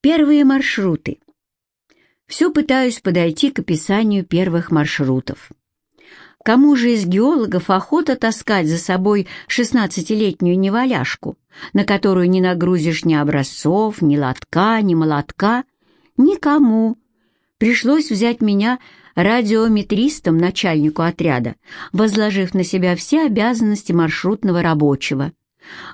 Первые маршруты. Все пытаюсь подойти к описанию первых маршрутов. Кому же из геологов охота таскать за собой шестнадцатилетнюю неваляшку, на которую не нагрузишь ни образцов, ни лотка, ни молотка? Никому. Пришлось взять меня радиометристом начальнику отряда, возложив на себя все обязанности маршрутного рабочего.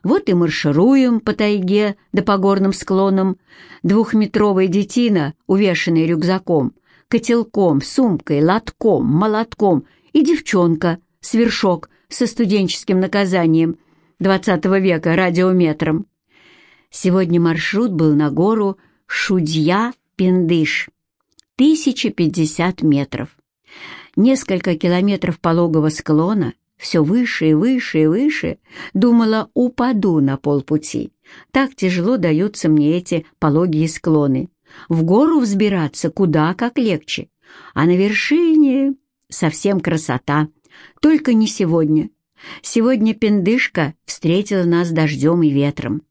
Вот и маршируем по тайге да по горным склонам. Двухметровая детина, увешанная рюкзаком, котелком, сумкой, лотком, молотком и девчонка, свершок со студенческим наказанием XX века радиометром. Сегодня маршрут был на гору Шудья-Пендыш. 1050 метров. Несколько километров пологого склона — все выше и выше и выше, думала, упаду на полпути. Так тяжело даются мне эти пологие склоны. В гору взбираться куда как легче, а на вершине совсем красота. Только не сегодня. Сегодня пендышка встретила нас дождем и ветром.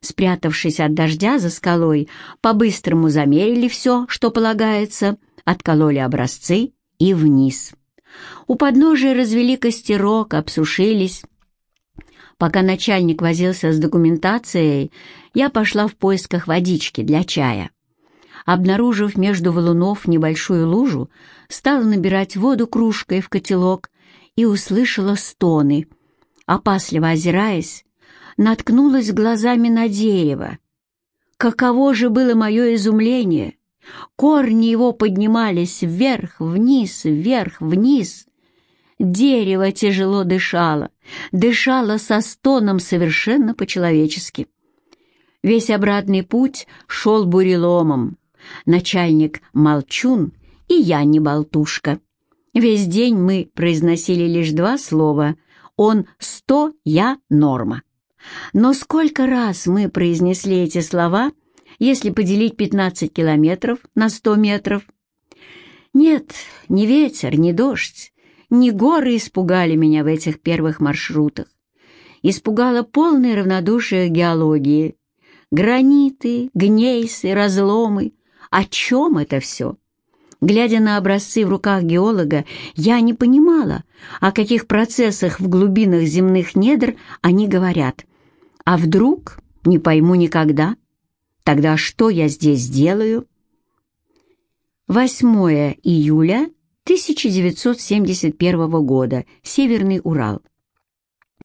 Спрятавшись от дождя за скалой, по-быстрому замерили все, что полагается, откололи образцы и вниз. У подножия развели костерок, обсушились. Пока начальник возился с документацией, я пошла в поисках водички для чая. Обнаружив между валунов небольшую лужу, стала набирать воду кружкой в котелок и услышала стоны. Опасливо озираясь, наткнулась глазами на дерево. Каково же было мое изумление! Корни его поднимались вверх, вниз, вверх, вниз. Дерево тяжело дышало, дышало со стоном совершенно по-человечески. Весь обратный путь шел буреломом. Начальник молчун, и я не болтушка. Весь день мы произносили лишь два слова. Он сто, я норма. Но сколько раз мы произнесли эти слова — если поделить 15 километров на 100 метров. Нет, ни ветер, ни дождь, ни горы испугали меня в этих первых маршрутах. Испугало полное равнодушие геологии. Граниты, гнейсы, разломы. О чем это все? Глядя на образцы в руках геолога, я не понимала, о каких процессах в глубинах земных недр они говорят. А вдруг не пойму никогда? Тогда что я здесь делаю? 8 июля 1971 года. Северный Урал.